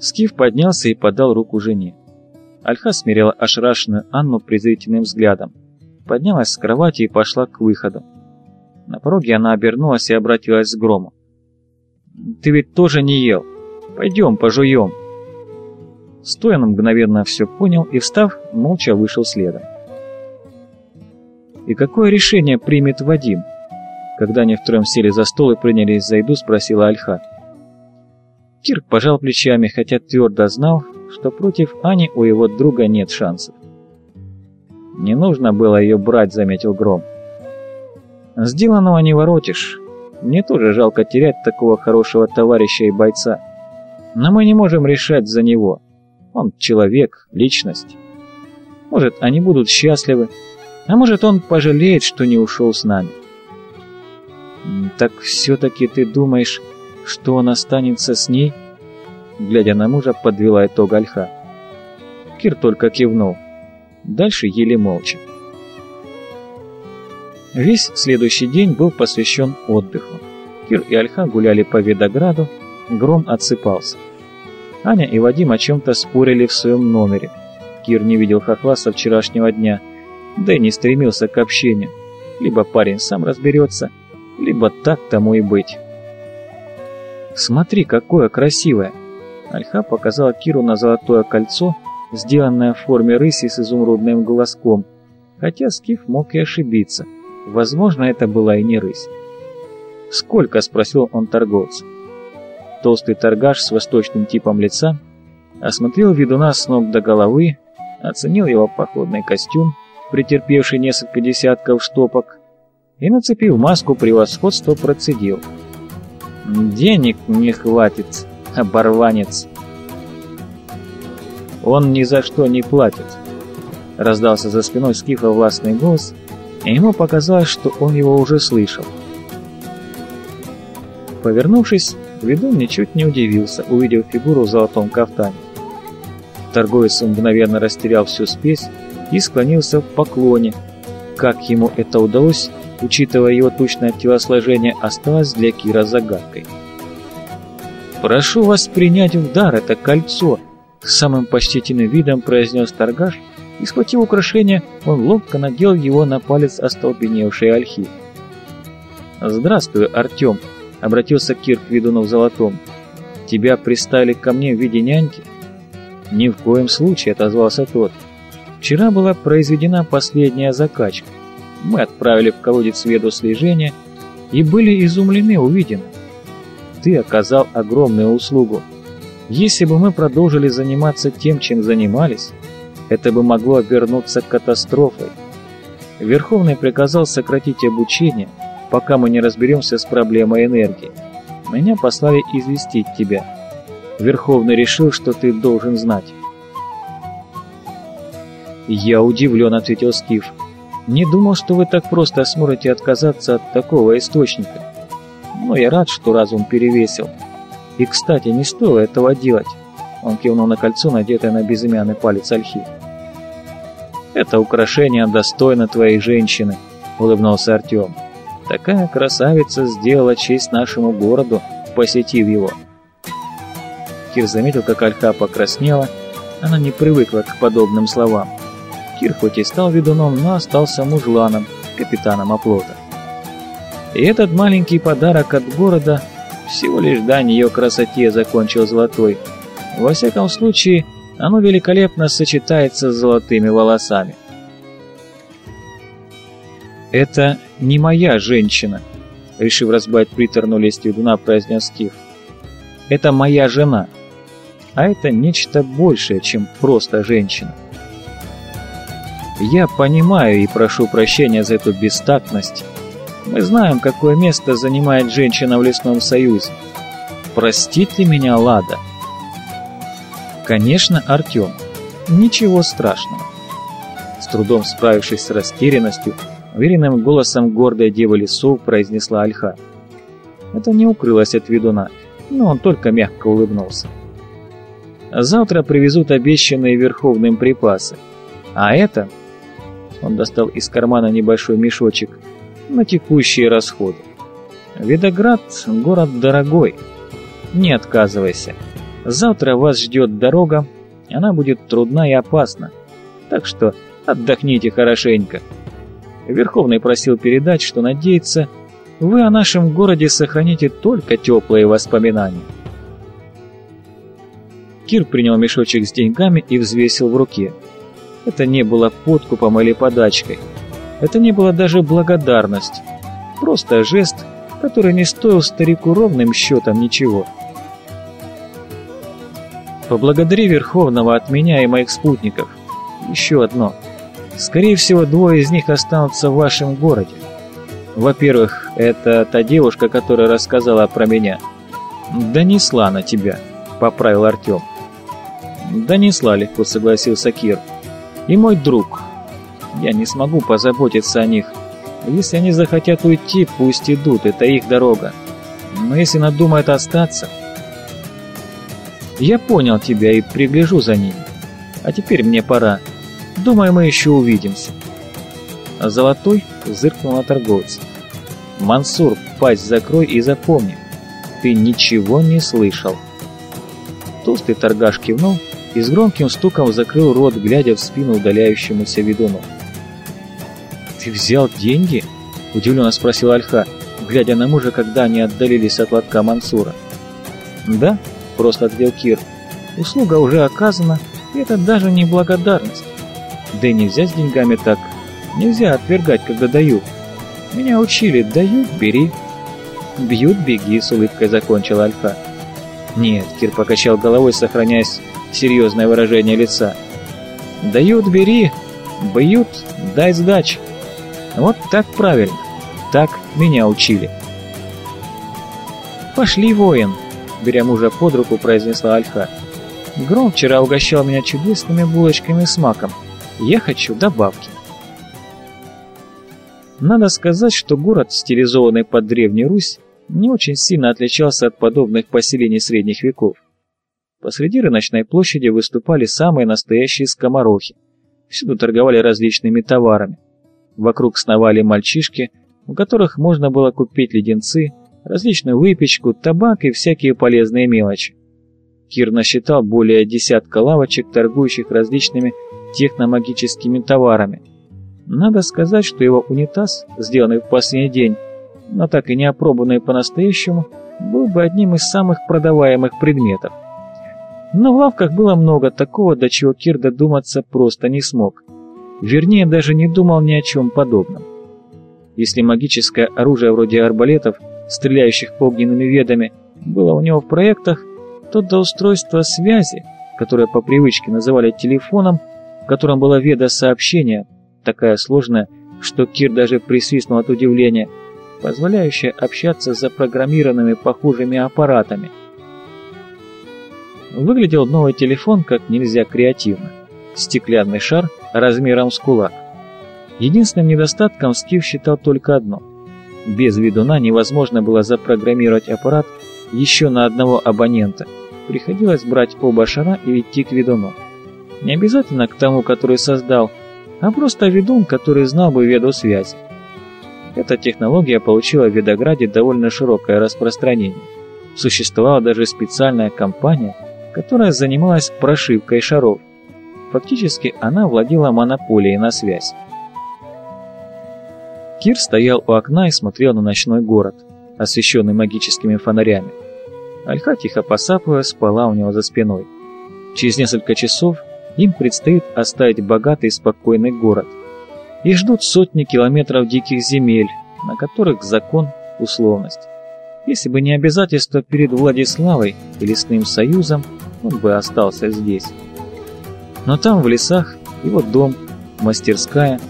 Скиф поднялся и подал руку жене. Альха смирила ошарашенную Анну презрительным взглядом, поднялась с кровати и пошла к выходу. На пороге она обернулась и обратилась к Грому. «Ты ведь тоже не ел. Пойдем, пожуем». Стоян мгновенно все понял и, встав, молча вышел следом. «И какое решение примет Вадим?» Когда они втроем сели за стол и принялись за еду, спросила Альха. Кирк пожал плечами, хотя твердо знал, что против Ани у его друга нет шансов. «Не нужно было ее брать», — заметил Гром. «Сделанного не воротишь. Мне тоже жалко терять такого хорошего товарища и бойца. Но мы не можем решать за него. Он человек, личность. Может, они будут счастливы, а может, он пожалеет, что не ушел с нами. Так все-таки ты думаешь, что он останется с ней? Глядя на мужа, подвела итог Альха. Кир только кивнул. Дальше еле молча. Весь следующий день был посвящен отдыху. Кир и Альха гуляли по Видограду, Гром отсыпался. Аня и Вадим о чем-то спорили в своем номере. Кир не видел хохла вчерашнего дня, да и не стремился к общению. Либо парень сам разберется, либо так тому и быть. «Смотри, какое красивое!» Альха показала Киру на золотое кольцо, сделанное в форме рыси с изумрудным глазком, хотя Скиф мог и ошибиться. Возможно, это была и не рысь. «Сколько?» — спросил он торговца. Толстый торгаш с восточным типом лица осмотрел ведуна с ног до головы, оценил его походный костюм, претерпевший несколько десятков штопок, и, нацепив маску превосходства, процедил. «Денег не хватит, оборванец!» «Он ни за что не платит!» Раздался за спиной Скифа властный голос, и ему показалось, что он его уже слышал. Повернувшись, Ведун ничуть не удивился, увидев фигуру в золотом кафтане. Торговец мгновенно растерял всю спесь и склонился в поклоне. Как ему это удалось, учитывая его точное телосложение, осталось для Кира загадкой. «Прошу вас принять в дар это кольцо», — самым почтительным видом произнес торгаш, и, схватив украшение, он ловко надел его на палец остолбеневшей ольхи. «Здравствуй, Артем», — обратился Кир к ведуну в золотом. «Тебя пристали ко мне в виде няньки?» «Ни в коем случае», — отозвался тот. «Вчера была произведена последняя закачка. Мы отправили в колодец веду слежения и были изумлены увиденным. Ты оказал огромную услугу. Если бы мы продолжили заниматься тем, чем занимались, это бы могло обернуться катастрофой. Верховный приказал сократить обучение, пока мы не разберемся с проблемой энергии. Меня послали известить тебя. Верховный решил, что ты должен знать. «Я удивлен», — ответил Скиф. «Не думал, что вы так просто сможете отказаться от такого источника. Но я рад, что разум перевесил. И, кстати, не стоило этого делать». Он кивнул на кольцо, надетое на безымянный палец Альхи. «Это украшение достойно твоей женщины», — улыбнулся Артем. «Такая красавица сделала честь нашему городу, посетив его». Кир заметил, как Альха покраснела, она не привыкла к подобным словам. Кир хоть и стал ведуном, но остался мужланом, капитаном оплота. И этот маленький подарок от города всего лишь дань ее красоте закончил Золотой. Во всяком случае, оно великолепно сочетается с золотыми волосами. «Это не моя женщина», — решив разбавить приторную лесть ведуна, произнес Кив. «Это моя жена, а это нечто большее, чем просто женщина». Я понимаю и прошу прощения за эту бестактность. Мы знаем, какое место занимает женщина в лесном союзе. Простите меня, Лада. Конечно, Артем. Ничего страшного. С трудом справившись с растерянностью, уверенным голосом гордой девы лесов произнесла Альха. Это не укрылось от ведуна, но он только мягко улыбнулся. Завтра привезут обещанные Верховным припасы. А это он достал из кармана небольшой мешочек на текущие расходы. Видоград – город дорогой. Не отказывайся. Завтра вас ждет дорога, она будет трудна и опасна, так что отдохните хорошенько. Верховный просил передать, что надеется, вы о нашем городе сохраните только теплые воспоминания. Кир принял мешочек с деньгами и взвесил в руке. Это не было подкупом или подачкой. Это не было даже благодарность. Просто жест, который не стоил старику ровным счетом ничего. Поблагодари Верховного от меня и моих спутников. Еще одно. Скорее всего, двое из них останутся в вашем городе. Во-первых, это та девушка, которая рассказала про меня. Донесла на тебя, поправил Артем. Донесла легко, согласился Кир. И мой друг. Я не смогу позаботиться о них. Если они захотят уйти, пусть идут, это их дорога. Но если надумают остаться... Я понял тебя и пригляжу за ними. А теперь мне пора. Думаю, мы еще увидимся. А Золотой зыркнул на торговца. «Мансур, пасть закрой и запомни, ты ничего не слышал». Толстый торгаш кивнул и с громким стуком закрыл рот, глядя в спину удаляющемуся ведуну. «Ты взял деньги?» – удивленно спросил Альха, глядя на мужа, когда они отдалились от лотка Мансура. «Да», – просто ответил Кир, – «услуга уже оказана, и это даже не благодарность. Да и нельзя с деньгами так, нельзя отвергать, когда дают. Меня учили, дают – бери». «Бьют – беги», – с улыбкой закончил Альха. «Нет», – Кир покачал головой, сохраняясь серьезное выражение лица. «Дают – бери, бьют – дай сдачи». Вот так правильно. Так меня учили. «Пошли, воин!» — беря мужа под руку, произнесла Альха. «Гром вчера угощал меня чудесными булочками с маком. Я хочу добавки». Надо сказать, что город, стилизованный под Древнюю Русь, не очень сильно отличался от подобных поселений средних веков. Посреди рыночной площади выступали самые настоящие скоморохи. Всюду торговали различными товарами. Вокруг сновали мальчишки, у которых можно было купить леденцы, различную выпечку, табак и всякие полезные мелочи. Кир насчитал более десятка лавочек, торгующих различными техномагическими товарами. Надо сказать, что его унитаз, сделанный в последний день, но так и не опробованный по-настоящему, был бы одним из самых продаваемых предметов. Но в лавках было много такого, до чего Кир додуматься просто не смог – Вернее, даже не думал ни о чем подобном. Если магическое оружие вроде арбалетов, стреляющих огненными ведами, было у него в проектах, то до устройства связи, которое по привычке называли телефоном, в котором была веда сообщения, такая сложная, что Кир даже присвистнул от удивления, позволяющая общаться с запрограммированными похожими аппаратами. Выглядел новый телефон как нельзя креативно. Стеклянный шар размером с кулак. Единственным недостатком Скиф считал только одно. Без ведуна невозможно было запрограммировать аппарат еще на одного абонента. Приходилось брать оба шара и идти к ведуну. Не обязательно к тому, который создал, а просто ведун, который знал бы веду связи. Эта технология получила в Ведограде довольно широкое распространение. Существовала даже специальная компания, которая занималась прошивкой шаров. Фактически она владела монополией на связь. Кир стоял у окна и смотрел на ночной город, освещенный магическими фонарями. Альха, тихо посапывая, спала у него за спиной. Через несколько часов им предстоит оставить богатый и спокойный город. И ждут сотни километров диких земель, на которых закон – условность. Если бы не обязательство перед Владиславой и Лесным Союзом, он бы остался здесь. Но там, в лесах, его дом, мастерская.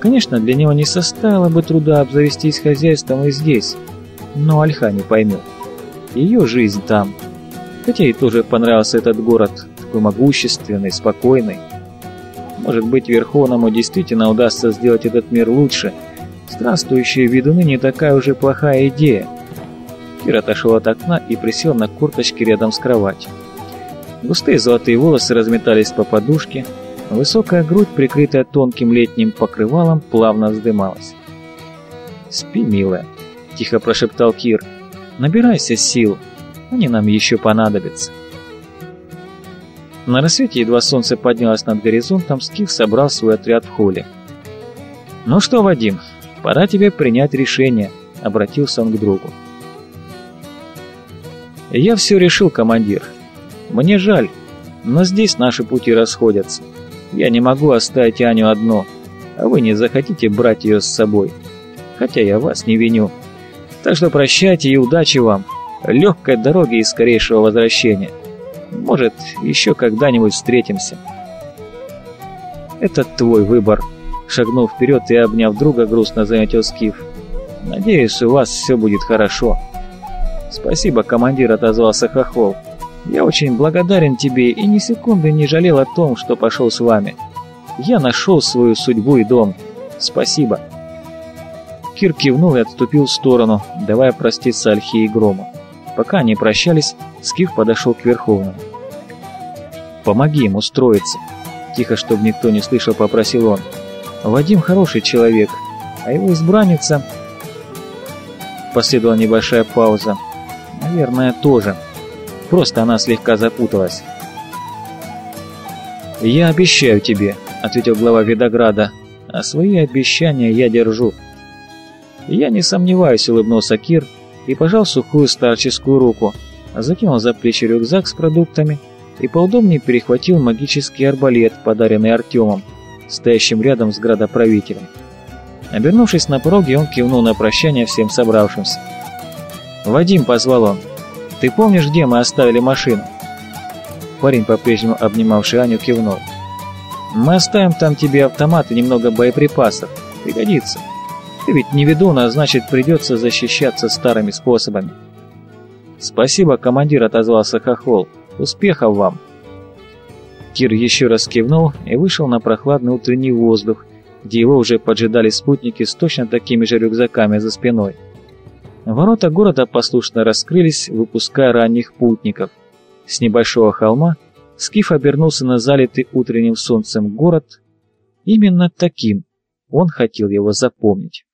Конечно, для него не составило бы труда обзавестись хозяйством и здесь. Но Альха не поймет. Ее жизнь там. Хотя ей тоже понравился этот город, такой могущественный, спокойный. Может быть, Верховному действительно удастся сделать этот мир лучше. Странствующие ведуны не такая уже плохая идея. Кир отошел от окна и присел на курточке рядом с кроватью. Густые золотые волосы разметались по подушке, высокая грудь, прикрытая тонким летним покрывалом, плавно вздымалась. «Спи, милая», — тихо прошептал Кир. «Набирайся сил, они нам еще понадобятся». На рассвете, едва солнце поднялось над горизонтом, Скиф собрал свой отряд в холле. «Ну что, Вадим, пора тебе принять решение», — обратился он к другу. «Я все решил, командир. Мне жаль, но здесь наши пути расходятся. Я не могу оставить Аню одну, а вы не захотите брать ее с собой. Хотя я вас не виню. Так что прощайте и удачи вам, легкой дороги и скорейшего возвращения. Может, еще когда-нибудь встретимся». «Это твой выбор», — шагнув вперед и обняв друга, грустно заметил Скиф. «Надеюсь, у вас все будет хорошо». «Спасибо, командир», — отозвался Хохол. «Я очень благодарен тебе и ни секунды не жалел о том, что пошел с вами. Я нашел свою судьбу и дом. Спасибо». Кир кивнул и отступил в сторону, давая проститься Альхе и Грому. Пока они прощались, Скиф подошел к Верховному. «Помоги ему устроиться», — тихо, чтобы никто не слышал, попросил он. «Вадим хороший человек, а его избранница...» Последовала небольшая пауза. Наверное, тоже. Просто она слегка запуталась. «Я обещаю тебе», — ответил глава Видограда, — «а свои обещания я держу». «Я не сомневаюсь», — улыбнулся Кир и пожал сухую старческую руку, закинул за плечи рюкзак с продуктами и поудобнее перехватил магический арбалет, подаренный Артемом, стоящим рядом с градоправителем. Обернувшись на пороге, он кивнул на прощание всем собравшимся. «Вадим», — позвал он, — «ты помнишь, где мы оставили машину?» Парень, по-прежнему обнимавший Аню, кивнул. «Мы оставим там тебе автомат и немного боеприпасов. Пригодится. Ты ведь не ведун, а значит, придется защищаться старыми способами». «Спасибо, командир», — отозвался Хохол. «Успехов вам!» Кир еще раз кивнул и вышел на прохладный утренний воздух, где его уже поджидали спутники с точно такими же рюкзаками за спиной. Ворота города послушно раскрылись, выпуская ранних путников. С небольшого холма Скиф обернулся на залитый утренним солнцем город. Именно таким он хотел его запомнить.